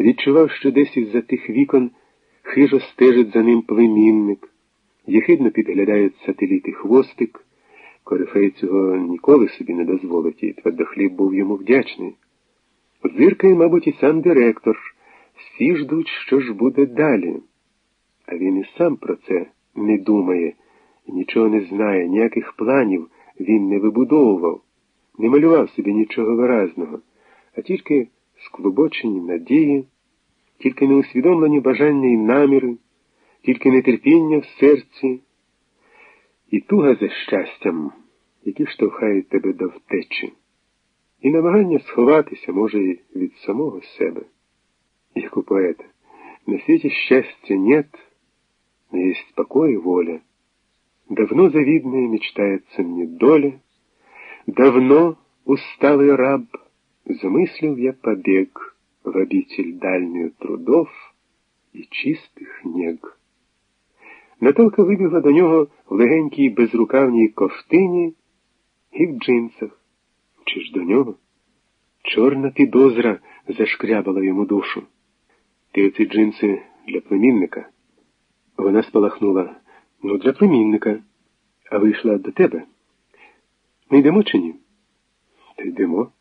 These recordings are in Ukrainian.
Відчував, що десь із за тих вікон хижо стежить за ним племінник, єхидно підглядають сателіти хвостик. Корифей цього ніколи собі не дозволить, і твердохліб був йому вдячний. Зиркає, мабуть, і сам директор. Всі ждуть, що ж буде далі. А він і сам про це не думає, нічого не знає, ніяких планів він не вибудовував, не малював собі нічого виразного, а тільки склобочені надії, тільки неусвідомлені бажання і наміри, тільки нетерпіння в серці і туга за щастям, які штовхають тебе до втечі, і намагання сховатися може і від самого себе, як у поета. На свете счастья нет, но есть покой воля. Давно завидная мечтается мне доля, Давно, усталый раб, замыслил я побег В обитель дальнюю трудов і чистих нег. Наталка вибігла до нього в легенькій безрукавній ковтині і в джинсах. Чи ж до нього? Чорна підозра зашкрябала йому душу. Ти оці джинси для племінника? Вона спалахнула. Ну, для племінника, а вийшла до тебе. Ми йдемо чи ні? Та йдемо.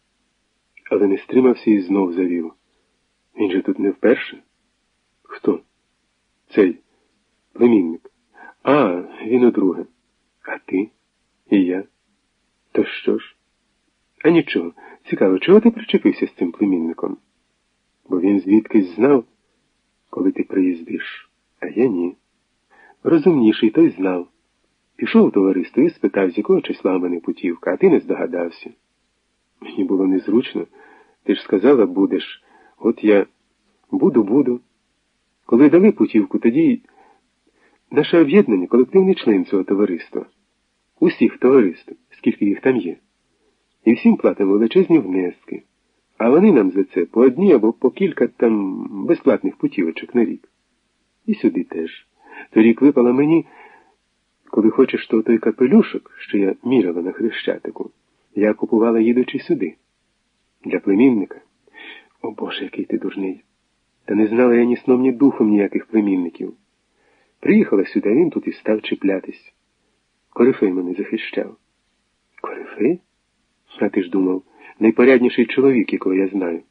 Але не стримався і знов завів. Він же тут не вперше. Хто? Цей племінник. А, він удруге. А ти? І я? То що ж? А нічого. Цікаво, чого ти причепився з цим племінником? Бо він звідкись знав, коли ти приїздиш, а я ні. Розумніший той знав. Пішов у товариство і спитав, з якого числа в мене путівка, а ти не здогадався. Мені було незручно. Ти ж сказала, будеш. От я буду, буду. Коли дали путівку, тоді наше об'єднання колективний член цього товариства. Усіх товариств, скільки їх там є. І всім платимо величезні внески. А вони нам за це по одній або по кілька там безплатних путівочок на рік. І сюди теж. Торік випала мені, коли хочеш, то той капелюшок, що я міряла на хрещатику, я купувала їдучи сюди. Для племінника. О Боже, який ти дурний. Та не знала я ні сном, ні духом ніяких племінників. Приїхала сюди, а він тут і став чіплятись. Корифей мене захищав. Корифей? А ти ж думав, найпорядніший чоловік, якого я знаю.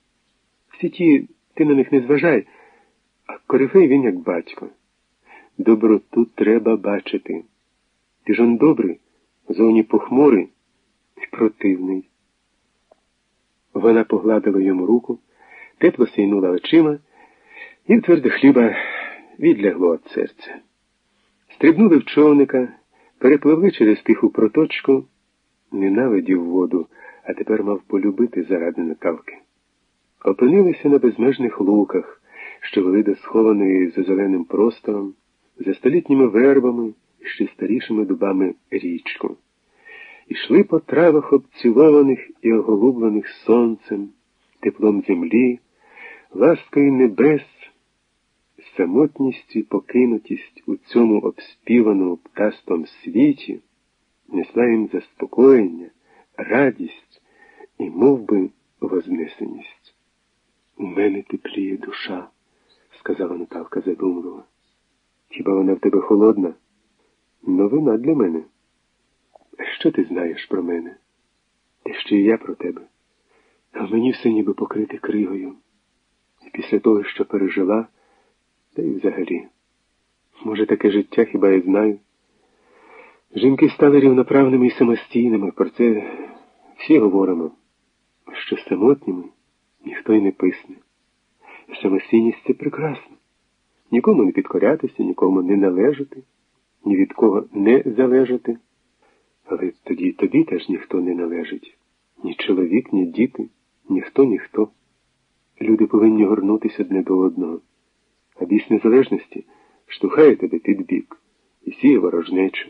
Всі ті, ти на них не зважай, а корифей він як батько. Доброту треба бачити. Ти ж он добрий, зовні похмурий противний. Вона погладила йому руку, тепло сійнула очима, і в тверде хліба відлягло від серця. Стрибнули в човника, перепливли через тиху проточку, ненавидів воду, а тепер мав полюбити заради Наталки. Опинилися на безмежних луках, що вели до схованої за зеленим простором, за столітніми вербами і ще старішими дубами річку. Ішли по травах обцілованих і оголублених сонцем, теплом землі, ласкою небес, самотність і покинутість у цьому обспіваному птастом світі несла їм заспокоєння, радість і мов би, вознесеність. У мене тепліє душа, сказала Наталка задумливо. Хіба вона в тебе холодна? Новина для мене. Що ти знаєш про мене? Та ще й я про тебе. А мені все ніби покрити кригою. І після того, що пережила, та й взагалі. Може, таке життя хіба я знаю? Жінки стали рівноправними і самостійними, про це всі говоримо, що самотніми ніхто й не писне. Самостійність це прекрасно. Нікому не підкорятися, нікому не належати, ні від кого не залежати. Але тоді тобі теж ніхто не належить. Ні чоловік, ні діти, ніхто, ніхто. Люди повинні горнутися одне до одного. А біс незалежності штовхає тебе під бік і сіє ворожнечу.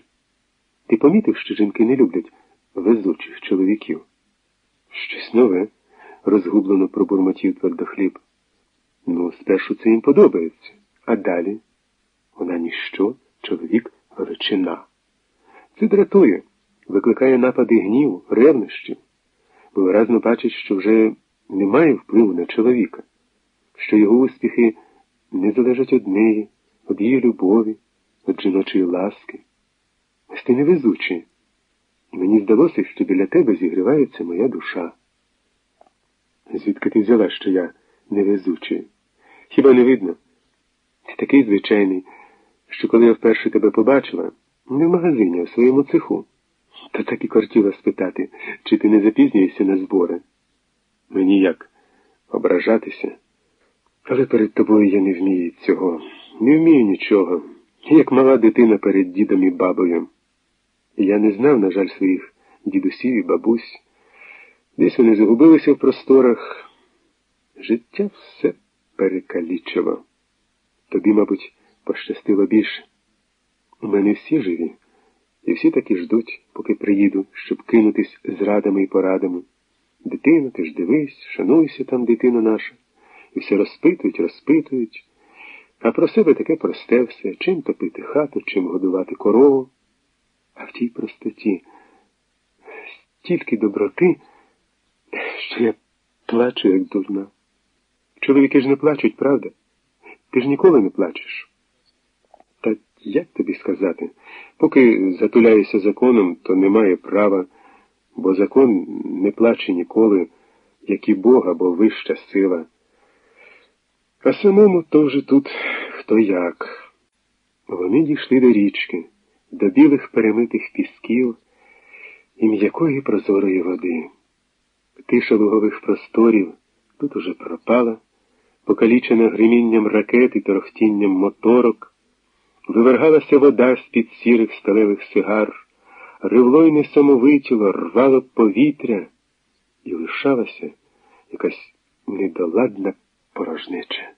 Ти помітив, що жінки не люблять везучих чоловіків? Щось нове, розгублено пробурмотів твердохліб. Ну, спершу це їм подобається, а далі вона ніщо, чоловік величина. Це дратує, викликає напади гніву, ревнощів, бо виразно бачить, що вже немає впливу на чоловіка. що його успіхи не залежать од неї, від її любові, від жіночої ласки. Ось ти невезучий. Мені здалося, що біля тебе зігрівається моя душа. Звідки ти взяла, що я невезучий? Хіба не видно? Ти такий звичайний, що коли я вперше тебе побачила, не в магазині, а в своєму цеху, то так і кортіла спитати, чи ти не запізнюєшся на збори. Мені як ображатися? Але перед тобою я не вмію цього, не вмію нічого, як мала дитина перед дідом і бабою. Я не знав, на жаль, своїх дідусів і бабусь. Десь вони загубилися в просторах. Життя все перекалічило. Тобі, мабуть, пощастило більше. У мене всі живі, і всі таки ждуть, поки приїду, щоб кинутись з радами і порадами. Дитина, ти ж дивись, шануйся там, дитина наша, і все розпитують, розпитують, а про себе таке просте все, чим топити хату, чим годувати корову. А в тій простоті стільки доброти, що я плачу, як дурна. Чоловіки ж не плачуть, правда? Ти ж ніколи не плачеш. Як тобі сказати? Поки затуляєшся законом, то немає права, бо закон не плаче ніколи, як і Бог або вища сила. А самому то вже тут хто як. Вони дійшли до річки до білих перемитих пісків і м'якої прозорої води. Тиша лугових просторів тут уже пропала, покалічена гримінням ракет і торохтінням моторок, вивергалася вода з-під сірих сталевих сигар, ривло й несамовитіло рвало повітря, і лишалася якась недоладна порожнеча.